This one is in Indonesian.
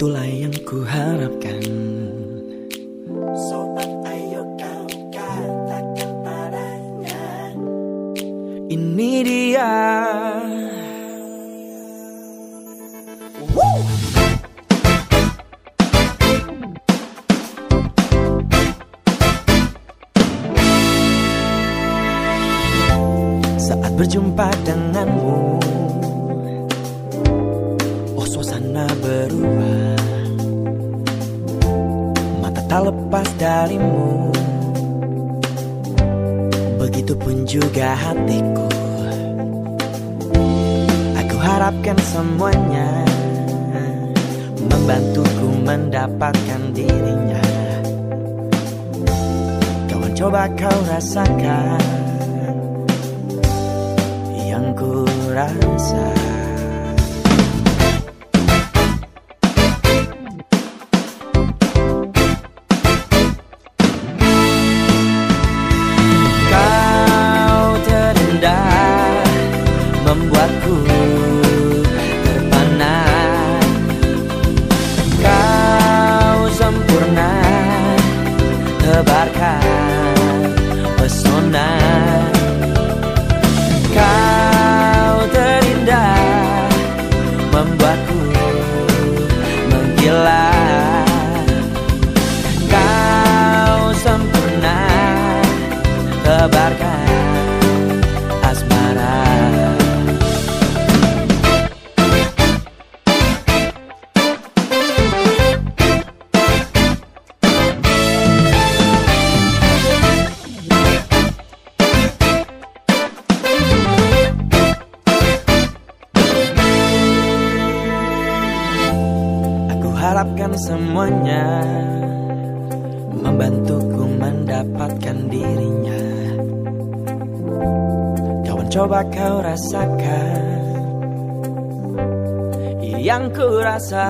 Itulah yang ku harapkan Sobat ayo kau katakan padanya. Ini dia. Saat berjumpa denganmu. Oh suasana berubah. Mata tak lepas darimu. Begitupun juga hatiku. Aku harapkan semuanya Membantuku mendapatkan dirinya. Kawan coba kau rasakan esperanza. Kau terindah Membuatku semuanya Membantuku mendapatkan dirinya. Kawan coba kau rasakan Yang ku rasa